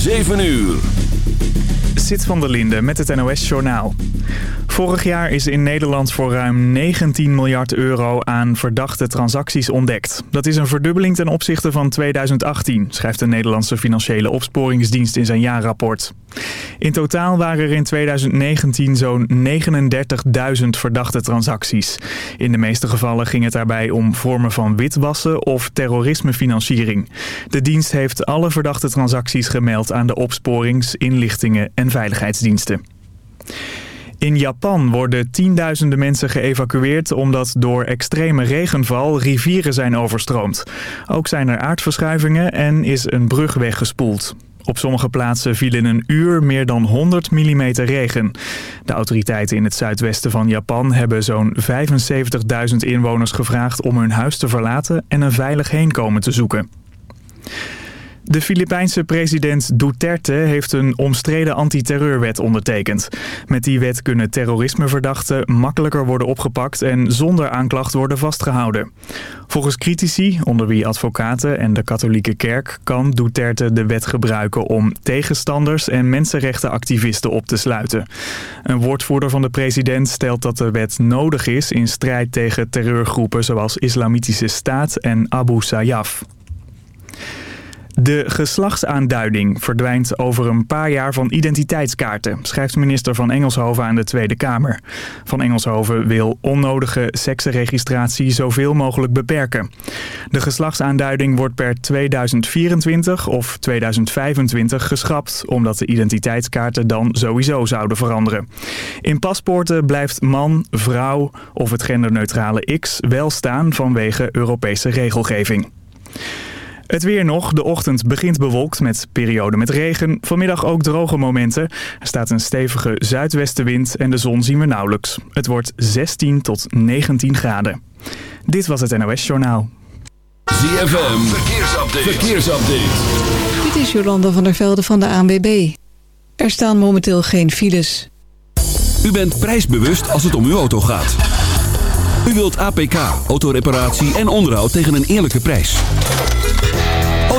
7 uur. Zit van der Linde met het NOS-journaal. Vorig jaar is in Nederland voor ruim 19 miljard euro aan verdachte transacties ontdekt. Dat is een verdubbeling ten opzichte van 2018, schrijft de Nederlandse Financiële Opsporingsdienst in zijn jaarrapport. In totaal waren er in 2019 zo'n 39.000 verdachte transacties. In de meeste gevallen ging het daarbij om vormen van witwassen of terrorismefinanciering. De dienst heeft alle verdachte transacties gemeld aan de opsporings-, inlichtingen en veiligheidsdiensten. In Japan worden tienduizenden mensen geëvacueerd omdat door extreme regenval rivieren zijn overstroomd. Ook zijn er aardverschuivingen en is een brug weggespoeld. Op sommige plaatsen viel in een uur meer dan 100 mm regen. De autoriteiten in het zuidwesten van Japan hebben zo'n 75.000 inwoners gevraagd om hun huis te verlaten en een veilig heenkomen te zoeken. De Filipijnse president Duterte heeft een omstreden antiterreurwet ondertekend. Met die wet kunnen terrorismeverdachten makkelijker worden opgepakt en zonder aanklacht worden vastgehouden. Volgens critici, onder wie advocaten en de katholieke kerk, kan Duterte de wet gebruiken om tegenstanders en mensenrechtenactivisten op te sluiten. Een woordvoerder van de president stelt dat de wet nodig is in strijd tegen terreurgroepen zoals Islamitische Staat en Abu Sayyaf. De geslachtsaanduiding verdwijnt over een paar jaar van identiteitskaarten, schrijft minister van Engelshoven aan de Tweede Kamer. Van Engelshoven wil onnodige seksenregistratie zoveel mogelijk beperken. De geslachtsaanduiding wordt per 2024 of 2025 geschrapt, omdat de identiteitskaarten dan sowieso zouden veranderen. In paspoorten blijft man, vrouw of het genderneutrale X wel staan vanwege Europese regelgeving. Het weer nog. De ochtend begint bewolkt met perioden met regen. Vanmiddag ook droge momenten. Er staat een stevige zuidwestenwind en de zon zien we nauwelijks. Het wordt 16 tot 19 graden. Dit was het NOS Journaal. ZFM, verkeersupdate. verkeersupdate. Dit is Jolanda van der Velde van de ANWB. Er staan momenteel geen files. U bent prijsbewust als het om uw auto gaat. U wilt APK, autoreparatie en onderhoud tegen een eerlijke prijs.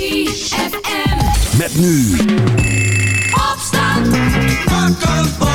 ZFM. Met nu Opstand. Wakker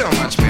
so much man.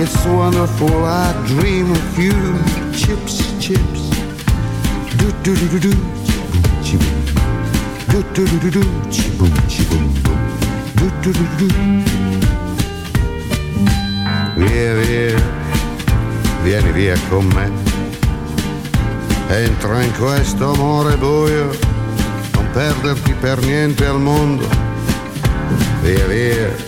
it's wonderful. I dream of you, chips, chips. Do do do do do, chiboom, do do do do do, chiboom, chiboom, boom. Do do do do. Via, via, vieni via con me. Entra in questo amore buio, non perderti per niente al mondo. Via via,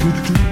What?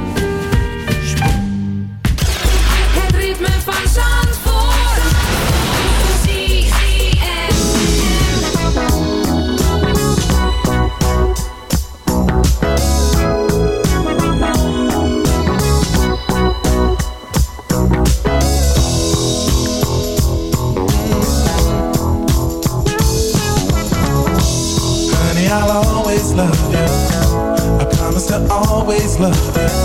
Love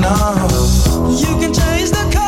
No. You can change the color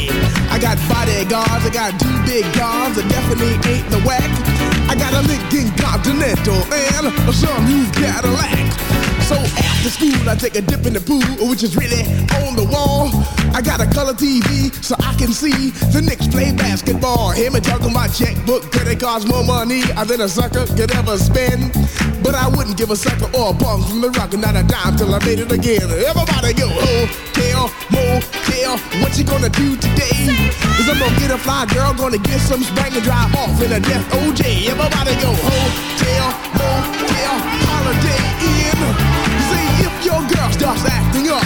I got bodyguards, I got two big guns, that definitely ain't the whack. I got a Lincoln Continental and a some new Cadillac. So after school, I take a dip in the pool, which is really on the wall. I got a color TV so I can see the Knicks play basketball. Hear me talking my checkbook, could it cost more money than a sucker could ever spend? But I wouldn't give a sucker or a bum from the rock and not a dime till I made it again. Everybody go, oh, hotel, motel, what you gonna do today? Cause I'm gonna get a fly girl, gonna get some spring and drive off in a death OJ. Everybody go, oh, hotel, motel, holiday in. See if your girl starts acting up,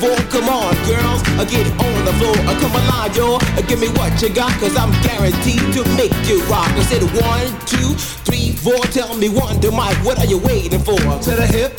Come on, girls, uh, get on the floor. Uh, come alive, y'all. Uh, give me what you got, cause I'm guaranteed to make you rock. I said one, two, three, four. Tell me one, to Mike, what are you waiting for? To the hip,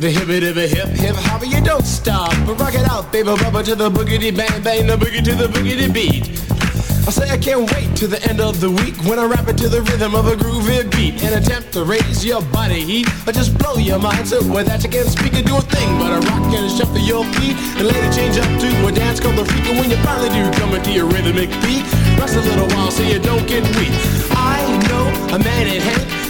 The hippie dippy hip hip hopper, you don't stop. But rock it out, baby bubba to the boogity bang bang, the boogie to the boogity beat. I say I can't wait to the end of the week when I rap it to the rhythm of a groovy beat and attempt to raise your body heat or just blow your mind so with that you can't speak or do a thing but a rock and shuffle your feet and later change up to a dance called the freak and when you finally do come into your rhythmic beat rest a little while so you don't get weak. I know a man in Hank,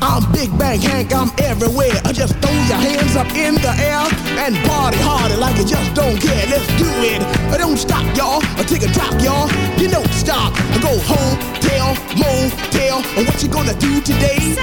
I'm Big Bank Hank, I'm everywhere. I just throw your hands up in the air and party harder like you just don't care. Let's do it. I don't stop, y'all. I take a top, y'all. You don't stop. I go home, tell, motel. And what you gonna do today?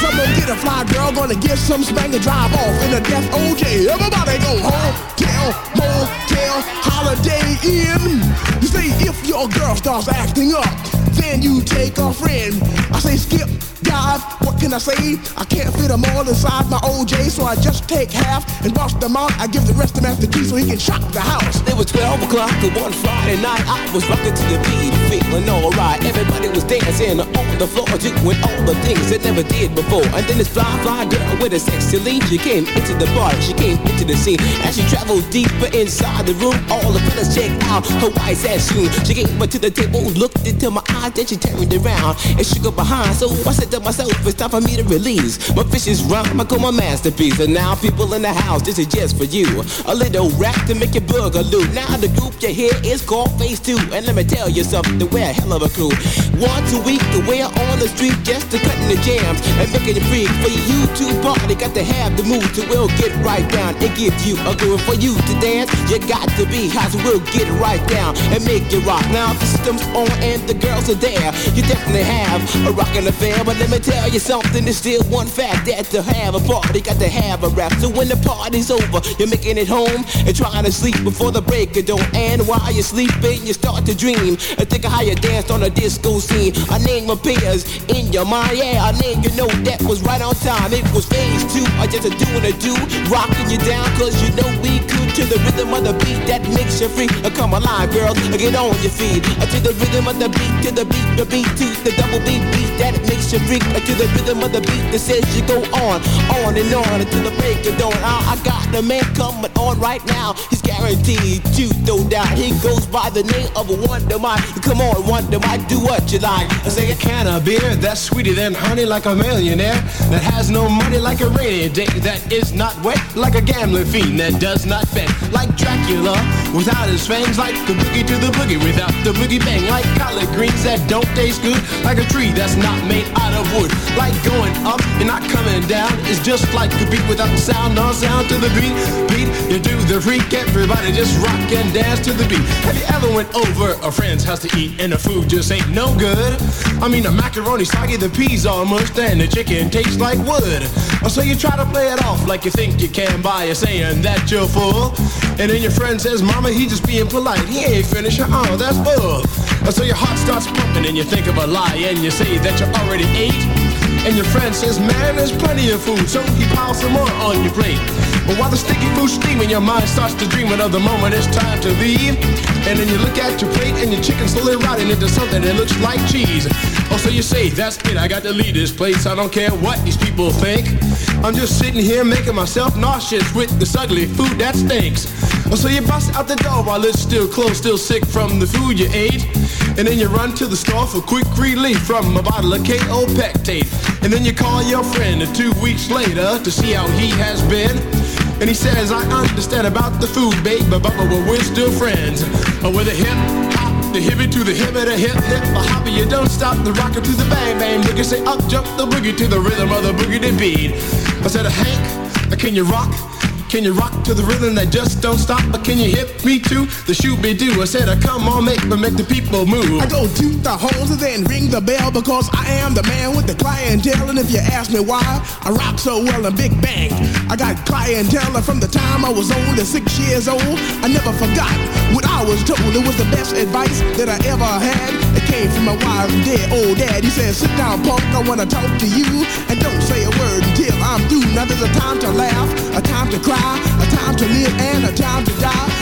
Someone get a fly girl, gonna get some spank and drive off in a death OJ. Everybody go home, tell, motel, holiday in. You say if your girl starts acting up, then you take a friend. I say skip, dive, what can I say? I can't fit them all inside my OJ, so I just take half and bust them out. I give the rest to Master T so he can shock the house. It was 12 o'clock on one Friday night. I was rocking to the beat, feeling alright. Everybody was dancing on the floor, doing all the things they never did before. And then this fly, fly girl with a sexy lead, she came into the bar, she came into the scene. As she traveled deeper inside the room, all the fellas checked out her white ass shoe. She came up to the table, looked into my eyes, then she turned around and shook her behind. So I said to myself, it's time for me to release my vicious rhyme. I call my masterpiece. And now, people in the house, this is just for you. A little rap to make your boogaloo. Now the group you hear is called Phase Two, and let me tell you something, we're a hell of a crew. Once a week, we're on the street just to cutting the jams and making it free for you to party. Got to have the mood to will get right down and give you a groove for you to dance. You got to be hot, so we'll get right down and make it rock. Now the system's on and the girls are there. You definitely have a rockin' affair, but let me tell you something. There's still one fact that to have a party, got to have a rap. So when the party's over, you're making it home and trying to sleep before the break of dawn. And while you're sleeping, you start to dream and think of how you danced on a disco scene. A name appears in your mind, yeah. I name you know that was right on time. It was phase two, I just a doing a do, rocking you down, cause you know we could to the rhythm of the beat that makes you free. Uh, Come alive, girls, uh, get on your feet. Uh, To the rhythm of the beat, to the beat, the beat, to the double beat, beat that makes you freak. Uh, To the rhythm of the beat that says you go on, on and on until the break of dawn. I, I got the man coming on right now. He's guaranteed to throw down. He goes by the name of a Wonder Mike. Come on, Wonder Mike, do you like. I say a can of beer that's sweeter than honey, like a millionaire that has no money, like a rainy day that is not wet, like a gambling fiend that does not bet, like Dracula without his fangs, like the boogie to the boogie without the boogie bang, like collard greens that don't taste good, like a tree that's not made out of wood, like going up and not coming down. It's just like the beat without the sound, no sound to the beat. Beat, you do the freak, everybody just rock and dance to the beat. Have you ever went over a friend's house to eat and the food just ain't no good? I mean, the macaroni soggy, the peas all mushed, and the chicken tastes like wood. Oh, so you try to play it off like you think you can by saying that you're full. And then your friend says, Mama, he just being polite. He ain't finished. Oh, that's full. So your heart starts pumping and you think of a lie and you say that you already ate. And your friend says, man, there's plenty of food, so he piles some more on your plate. But while the sticky food's steaming, your mind starts to dreaming of the moment it's time to leave. And then you look at your plate and your chicken slowly rotting into something that looks like cheese. Oh, so you say, that's it, I got to leave this place. I don't care what these people think. I'm just sitting here making myself nauseous with this ugly food that stinks. Oh, so you bust out the door while it's still closed, still sick from the food you ate. And then you run to the store for quick relief from a bottle of KO Pectate. And then you call your friend two weeks later to see how he has been. And he says, I understand about the food, babe, but, but, but we're still friends. Uh, with a hip hop, the hippie to the hip, the hip hip, the hopper, you don't stop the rocker to the bang bang. Boogie say up jump the boogie to the rhythm of the boogie to beat. I said, Hank, can you rock? Can you rock to the rhythm that just don't stop? But can you hit me to the shooby doo? I said, uh, come on, make me make the people move. I go to the holes and then ring the bell because I am the man with the clientele. And if you ask me why I rock so well in Big Bang, I got clientele from the time I was only six years old. I never forgot what I was told. It was the best advice that I ever had. It came from my wise and dead old dad. He said, sit down, punk, I wanna talk to you. And don't say a word until I'm through. Now there's a time to laugh, a time to cry, a time to live and a time to die,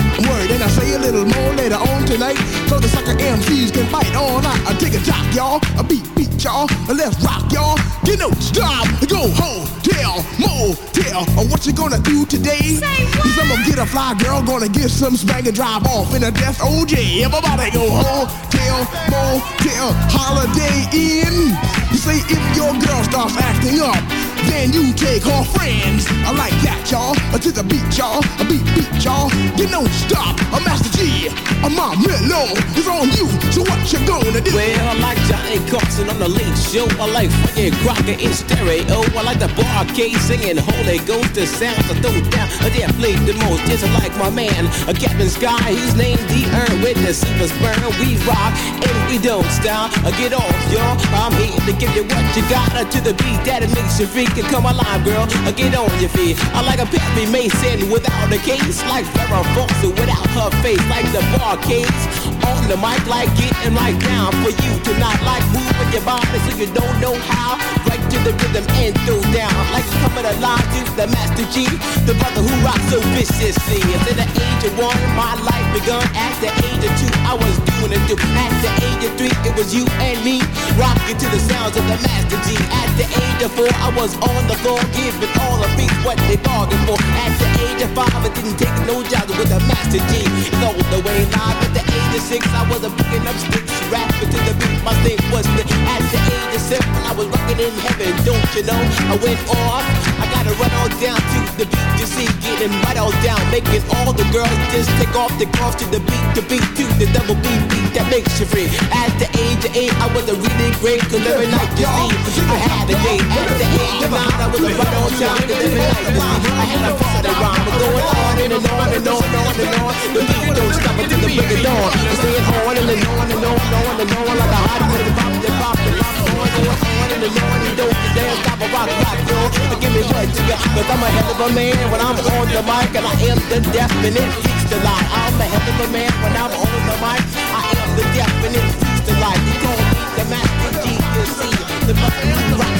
word, and I say a little more later on tonight, so the sucker MCs can bite all night. I take a jock, y'all, a beat, beat, y'all, a let's rock, y'all. Get no stop, go home, tell, motel, or what you gonna do today? Cause I'm gonna get a fly girl, gonna get some spank and drive off in a death OJ. Everybody go home, tell, motel, holiday in. You say if your girl starts acting up, then you take her friends. I like that, y'all. Uh, To the beat, y'all. A beat, beat, y'all. You don't stop. A Master G. A my mellow is on you. So what you gonna do? Well, I like Johnny Carson on the late show. I like Frankie Crocker in stereo. I like the bar Bar-Kays singing Holy Ghost. The sounds I throw down. I dare play the most. Just like my man, a Captain Sky. He's named the Earn with the silver spur. We rock and we don't stop. Uh, Get off, y'all. I'm here to give you what you got uh, to the beat that it makes you freak. And come alive, girl. Uh, Get on your feet. I like a Perry Mason without a case. Like Farrah Fawcett without her face. Like the bar Bar-Kays on the mic. Like getting right down for you to not like moving your body so you don't know how. Right to the rhythm and throw down. Like coming alive to the Master G. The brother who rocks so viciously. At the age of one, my life begun. At the age of two, I was doing it. At the age of three, it was you and me. Rocking to the sounds of the Master G. At the age of four, I was on the floor giving all the beats what they bargained for. At the age of five, I didn't take no jobs with the Master G. All the way live. At the age of six, I was a picking up sticks, rapping to the beat. My thing was the at the age of seven, I was rocking in heaven. Don't you know? I went off. I gotta run all down to the beat to see, getting right all down, making all the girls just take off the cross to the beat, the beat to the double beat, beat that makes you free. At the age of eight, I was a really great, cause every night you see, I had a date. At the age of I was right on time, night you see, I had a party rhyme, but going on and on and on and on and on. The beat don't stop until the break of dawn. I'm staying on and on and on and on and on like a hot minute, pop and pop pop, on and on and on and don't dare stop a rock, rock, yo. Give me what you got, I'm a hell of a man when I'm on the mic and I am the definite freaks to lie. I'm a hell of a man when I'm on the mic. I am the definite freaks to lie. You call me the master G, you see, the to to to rock.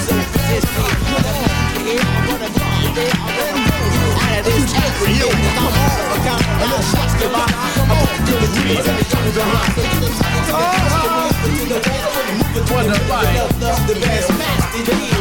So you can see it to the east,